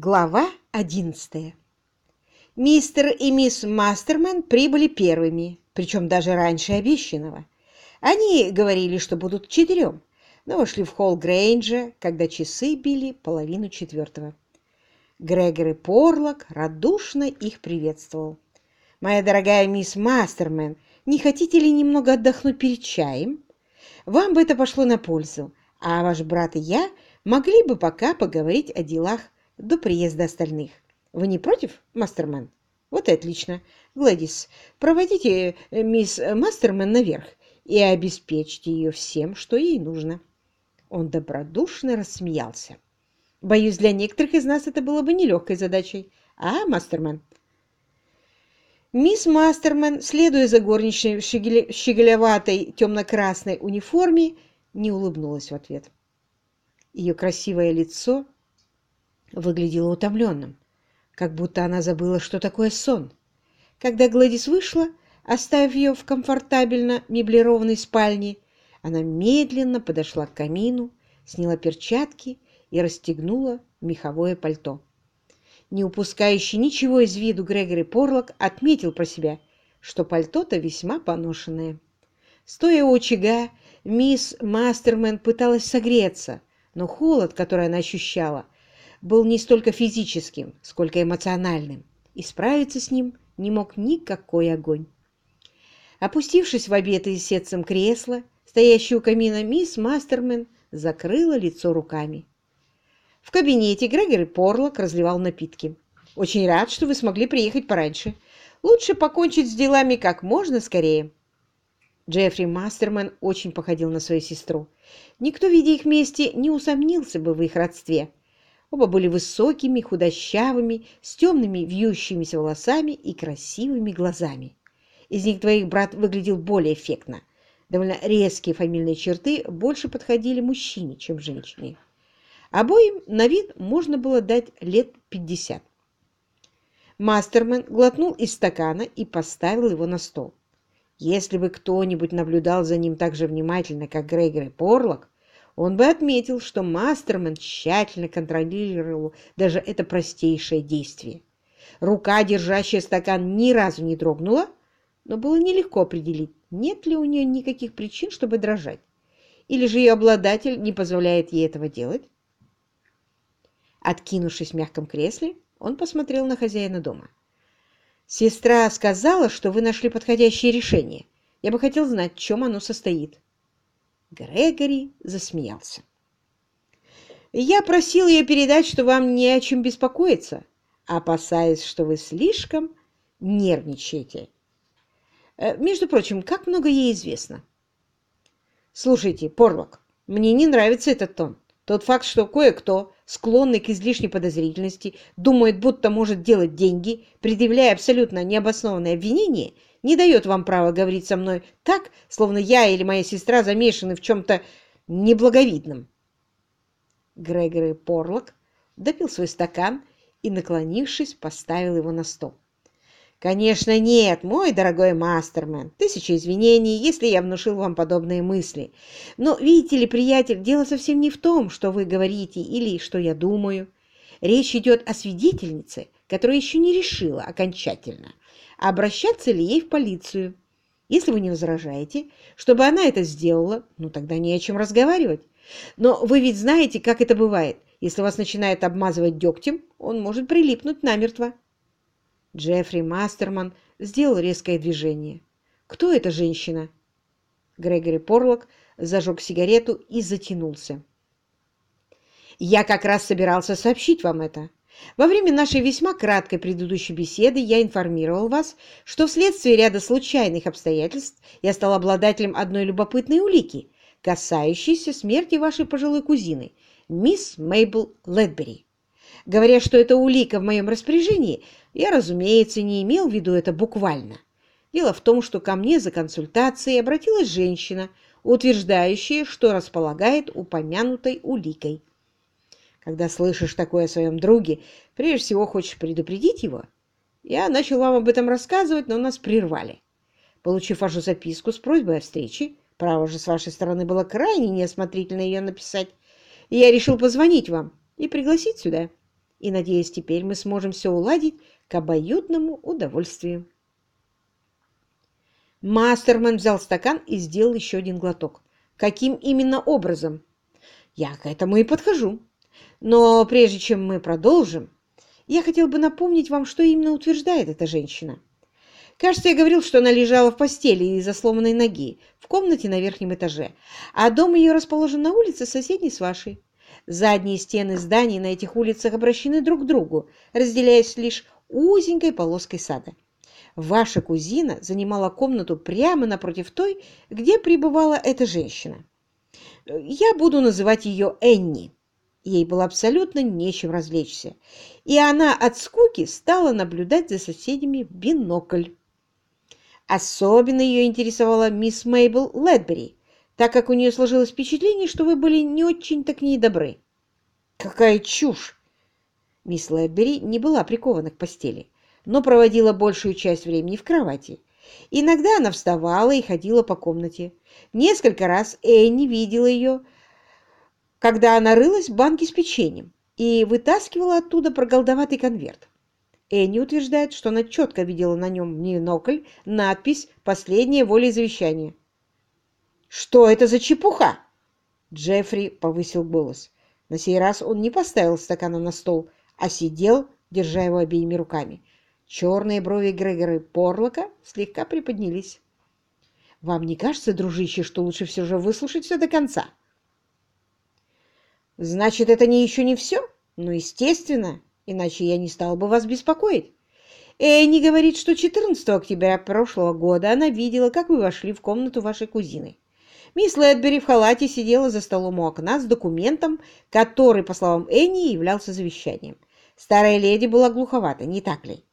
Глава 11. Мистер и мисс Мастермен прибыли первыми, причем даже раньше обещанного. Они говорили, что будут четырем, но вошли в холл Грейнджа, когда часы били половину четвертого. Грегори Порлок радушно их приветствовал. «Моя дорогая мисс Мастермен, не хотите ли немного отдохнуть перед чаем? Вам бы это пошло на пользу, а ваш брат и я могли бы пока поговорить о делах до приезда остальных. Вы не против, Мастермен? Вот и отлично. Гладис, проводите э, мисс Мастермен наверх и обеспечьте ее всем, что ей нужно. Он добродушно рассмеялся. Боюсь, для некоторых из нас это было бы нелегкой задачей. А, Мастермен? Мисс Мастермен, следуя за горничной в щеголеватой темно-красной униформе, не улыбнулась в ответ. Ее красивое лицо выглядела утомленным, как будто она забыла, что такое сон. Когда Гладис вышла, оставив ее в комфортабельно меблированной спальне, она медленно подошла к камину, сняла перчатки и расстегнула меховое пальто. Не упускающий ничего из виду Грегори Порлок отметил про себя, что пальто-то весьма поношенное. Стоя у очага, мисс Мастермен пыталась согреться, но холод, который она ощущала, был не столько физическим, сколько эмоциональным, и справиться с ним не мог никакой огонь. Опустившись в обетое сетцем кресло, стоящее у камина, мисс Мастермен закрыла лицо руками. В кабинете Грегори Порлок разливал напитки. «Очень рад, что вы смогли приехать пораньше. Лучше покончить с делами как можно скорее». Джеффри Мастермен очень походил на свою сестру. Никто, видя их вместе, не усомнился бы в их родстве. Оба были высокими, худощавыми, с темными вьющимися волосами и красивыми глазами. Из них двоих брат выглядел более эффектно. Довольно резкие фамильные черты больше подходили мужчине, чем женщине. Обоим на вид можно было дать лет пятьдесят. Мастермен глотнул из стакана и поставил его на стол. Если бы кто-нибудь наблюдал за ним так же внимательно, как Грегори Порлок, он бы отметил, что Мастермен тщательно контролировал даже это простейшее действие. Рука, держащая стакан, ни разу не дрогнула, но было нелегко определить, нет ли у нее никаких причин, чтобы дрожать. Или же ее обладатель не позволяет ей этого делать? Откинувшись в мягком кресле, он посмотрел на хозяина дома. «Сестра сказала, что вы нашли подходящее решение. Я бы хотел знать, в чем оно состоит». Грегори засмеялся. «Я просил ее передать, что вам не о чем беспокоиться, опасаясь, что вы слишком нервничаете. Э, между прочим, как много ей известно?» «Слушайте, Порлок, мне не нравится этот тон. Тот факт, что кое-кто, склонный к излишней подозрительности, думает, будто может делать деньги, предъявляя абсолютно необоснованные обвинения – не дает вам права говорить со мной так, словно я или моя сестра замешаны в чем-то неблаговидном. Грегори Порлок допил свой стакан и, наклонившись, поставил его на стол. «Конечно нет, мой дорогой мастермен. Тысяча извинений, если я внушил вам подобные мысли. Но, видите ли, приятель, дело совсем не в том, что вы говорите или что я думаю. Речь идет о свидетельнице, которая еще не решила окончательно, обращаться ли ей в полицию. Если вы не возражаете, чтобы она это сделала, ну тогда не о чем разговаривать. Но вы ведь знаете, как это бывает. Если вас начинает обмазывать дегтем, он может прилипнуть намертво. Джеффри Мастерман сделал резкое движение. «Кто эта женщина?» Грегори Порлок зажег сигарету и затянулся. «Я как раз собирался сообщить вам это. Во время нашей весьма краткой предыдущей беседы я информировал вас, что вследствие ряда случайных обстоятельств я стал обладателем одной любопытной улики, касающейся смерти вашей пожилой кузины, мисс Мейбл Ледбери. Говоря, что это улика в моем распоряжении, я, разумеется, не имел в виду это буквально. Дело в том, что ко мне за консультацией обратилась женщина, утверждающая, что располагает упомянутой уликой. Когда слышишь такое о своем друге, прежде всего хочешь предупредить его. Я начал вам об этом рассказывать, но нас прервали. Получив вашу записку с просьбой о встрече, право же с вашей стороны было крайне неосмотрительно ее написать, и я решил позвонить вам и пригласить сюда. и, надеюсь, теперь мы сможем все уладить к обоюдному удовольствию. Мастерман взял стакан и сделал еще один глоток. Каким именно образом? Я к этому и подхожу. Но прежде чем мы продолжим, я хотел бы напомнить вам, что именно утверждает эта женщина. Кажется, я говорил, что она лежала в постели из-за сломанной ноги в комнате на верхнем этаже, а дом ее расположен на улице, соседней с вашей. Задние стены зданий на этих улицах обращены друг к другу, разделяясь лишь узенькой полоской сада. Ваша кузина занимала комнату прямо напротив той, где пребывала эта женщина. Я буду называть ее Энни. Ей было абсолютно нечем развлечься, и она от скуки стала наблюдать за соседями в бинокль. Особенно ее интересовала мисс Мейбл Ледбери, так как у нее сложилось впечатление, что вы были не очень-то к ней добры. Какая чушь! Мисс Ледбери не была прикована к постели но проводила большую часть времени в кровати. Иногда она вставала и ходила по комнате. Несколько раз Энни видела ее, когда она рылась в банке с печеньем и вытаскивала оттуда проголдоватый конверт. Энни утверждает, что она четко видела на нем бинокль надпись «Последняя волеизавещание». «Что это за чепуха?» Джеффри повысил голос. На сей раз он не поставил стакана на стол, а сидел, держа его обеими руками. Черные брови Грегора Порлока слегка приподнялись. «Вам не кажется, дружище, что лучше все же выслушать все до конца?» «Значит, это не еще не все? Ну, естественно, иначе я не стал бы вас беспокоить. Энни говорит, что 14 октября прошлого года она видела, как вы вошли в комнату вашей кузины. Мисс Лэдбери в халате сидела за столом у окна с документом, который, по словам Энни, являлся завещанием. Старая леди была глуховата, не так ли?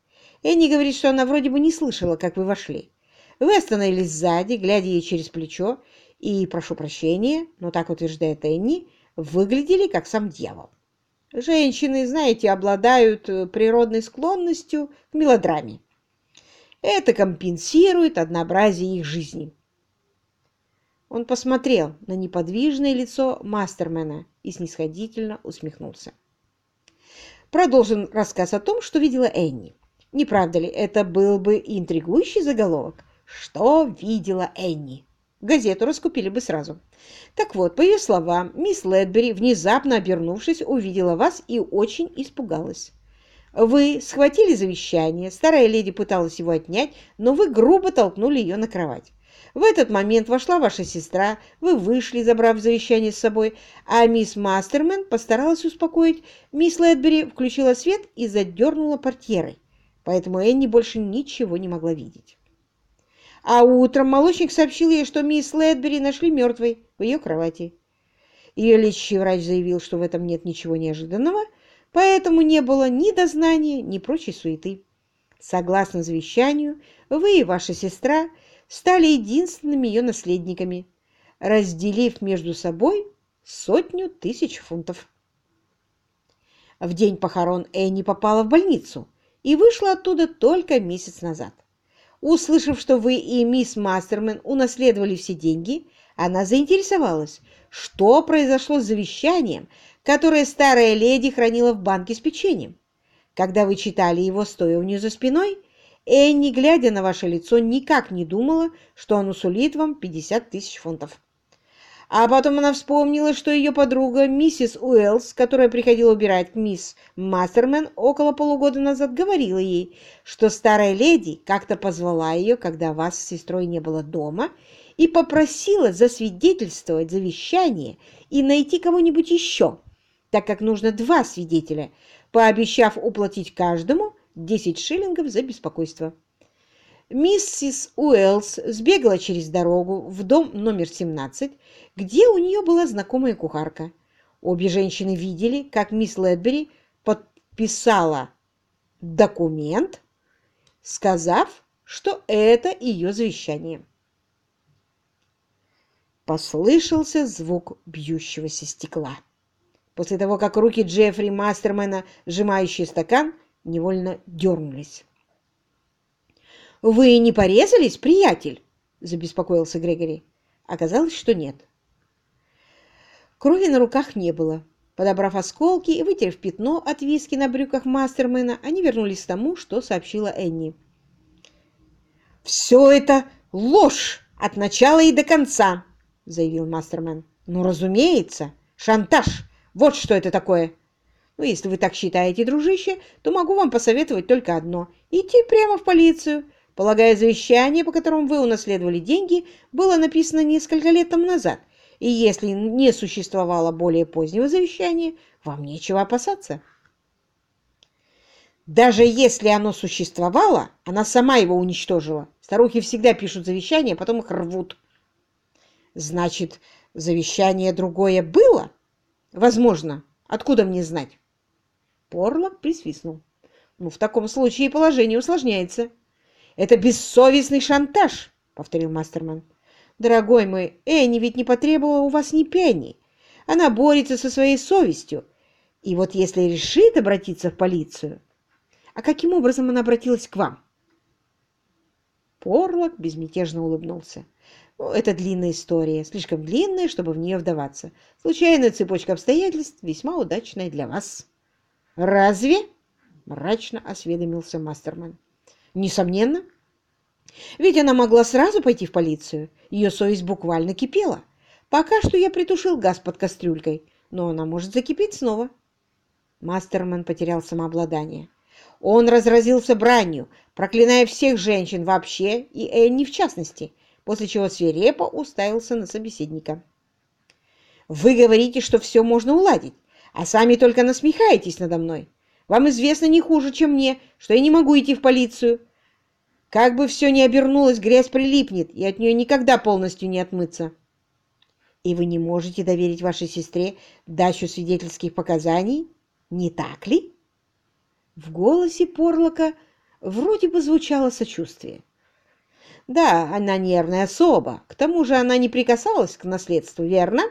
Энни говорит, что она вроде бы не слышала, как вы вошли. Вы остановились сзади, глядя ей через плечо, и, прошу прощения, но так утверждает Энни, выглядели как сам дьявол. Женщины, знаете, обладают э, природной склонностью к мелодраме. Это компенсирует однообразие их жизни. Он посмотрел на неподвижное лицо мастермена и снисходительно усмехнулся. Продолжим рассказ о том, что видела Энни. Не правда ли, это был бы интригующий заголовок? Что видела Энни? Газету раскупили бы сразу. Так вот, по ее словам, мисс Лэдбери, внезапно обернувшись, увидела вас и очень испугалась. Вы схватили завещание, старая леди пыталась его отнять, но вы грубо толкнули ее на кровать. В этот момент вошла ваша сестра, вы вышли, забрав завещание с собой, а мисс Мастермен постаралась успокоить. Мисс Лэдбери включила свет и задернула портьерой поэтому Энни больше ничего не могла видеть. А утром молочник сообщил ей, что мисс Лэдбери нашли мертвой в ее кровати. Ее лечащий врач заявил, что в этом нет ничего неожиданного, поэтому не было ни дознания, ни прочей суеты. Согласно завещанию, вы и ваша сестра стали единственными ее наследниками, разделив между собой сотню тысяч фунтов. В день похорон Энни попала в больницу, и вышла оттуда только месяц назад. Услышав, что вы и мисс Мастермен унаследовали все деньги, она заинтересовалась, что произошло с завещанием, которое старая леди хранила в банке с печеньем. Когда вы читали его, стоя у нее за спиной, Энни, глядя на ваше лицо, никак не думала, что оно сулит вам 50 тысяч фунтов. А потом она вспомнила, что ее подруга, миссис Уэллс, которая приходила убирать мисс Мастермен около полугода назад, говорила ей, что старая леди как-то позвала ее, когда вас с сестрой не было дома, и попросила засвидетельствовать завещание и найти кого-нибудь еще, так как нужно два свидетеля, пообещав уплатить каждому 10 шиллингов за беспокойство. Миссис Уэллс сбегала через дорогу в дом номер 17, где у нее была знакомая кухарка. Обе женщины видели, как мисс Лэдбери подписала документ, сказав, что это ее завещание. Послышался звук бьющегося стекла. После того, как руки Джеффри Мастермена, сжимающие стакан, невольно дернулись. «Вы не порезались, приятель?» – забеспокоился Грегори. Оказалось, что нет. Крови на руках не было, Подобрав осколки и вытерев пятно от виски на брюках Мастермена, они вернулись к тому, что сообщила Энни. «Все это ложь от начала и до конца!» — заявил Мастермен. «Ну, разумеется! Шантаж! Вот что это такое!» «Ну, если вы так считаете, дружище, то могу вам посоветовать только одно — идти прямо в полицию. Полагаю, завещание, по которому вы унаследовали деньги, было написано несколько лет тому назад — и если не существовало более позднего завещания, вам нечего опасаться. Даже если оно существовало, она сама его уничтожила. Старухи всегда пишут завещания, а потом их рвут. Значит, завещание другое было? Возможно. Откуда мне знать? Порлок присвистнул. Ну, в таком случае положение усложняется. Это бессовестный шантаж, повторил Мастерман. Дорогой мой, Энни ведь не потребовала у вас ни пенни. Она борется со своей совестью. И вот если решит обратиться в полицию... А каким образом она обратилась к вам? Порлок безмятежно улыбнулся. Ну, это длинная история, слишком длинная, чтобы в нее вдаваться. Случайная цепочка обстоятельств, весьма удачная для вас. Разве? Мрачно осведомился Мастерман. Несомненно. Ведь она могла сразу пойти в полицию. Ее совесть буквально кипела. Пока что я притушил газ под кастрюлькой, но она может закипеть снова. Мастерман потерял самообладание. Он разразился бранью, проклиная всех женщин вообще и Энни в частности, после чего свирепо уставился на собеседника. «Вы говорите, что все можно уладить, а сами только насмехаетесь надо мной. Вам известно не хуже, чем мне, что я не могу идти в полицию. Как бы все ни обернулось, грязь прилипнет, и от нее никогда полностью не отмыться. И вы не можете доверить вашей сестре дачу свидетельских показаний, не так ли? В голосе Порлока вроде бы звучало сочувствие. Да, она нервная особа. К тому же она не прикасалась к наследству, верно?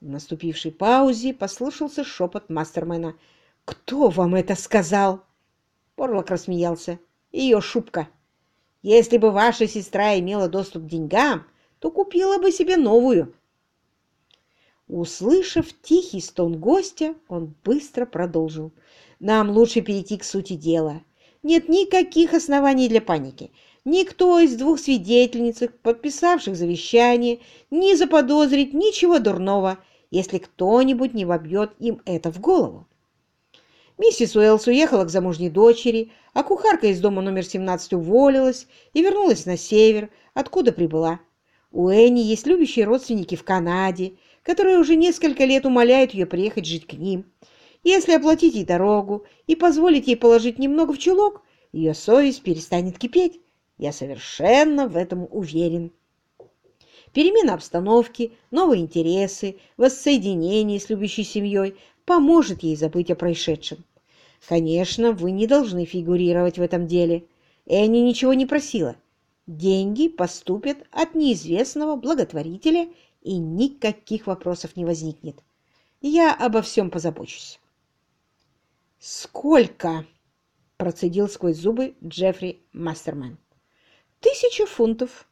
В наступившей паузе послышался шепот мастермена. «Кто вам это сказал?» Порлок рассмеялся ее шубка. Если бы ваша сестра имела доступ к деньгам, то купила бы себе новую. Услышав тихий стон гостя, он быстро продолжил. Нам лучше перейти к сути дела. Нет никаких оснований для паники. Никто из двух свидетельниц, подписавших завещание, не заподозрит ничего дурного, если кто-нибудь не вобьет им это в голову. Миссис Уэллс уехала к замужней дочери, а кухарка из дома номер 17 уволилась и вернулась на север, откуда прибыла. У Энни есть любящие родственники в Канаде, которые уже несколько лет умоляют ее приехать жить к ним. Если оплатить ей дорогу и позволить ей положить немного в чулок, ее совесть перестанет кипеть. Я совершенно в этом уверен. Перемена обстановки, новые интересы, воссоединение с любящей семьей поможет ей забыть о происшедшем. Конечно, вы не должны фигурировать в этом деле. Энни ничего не просила. Деньги поступят от неизвестного благотворителя, и никаких вопросов не возникнет. Я обо всем позабочусь. «Сколько?» – процедил сквозь зубы Джеффри Мастерман. «Тысяча фунтов»,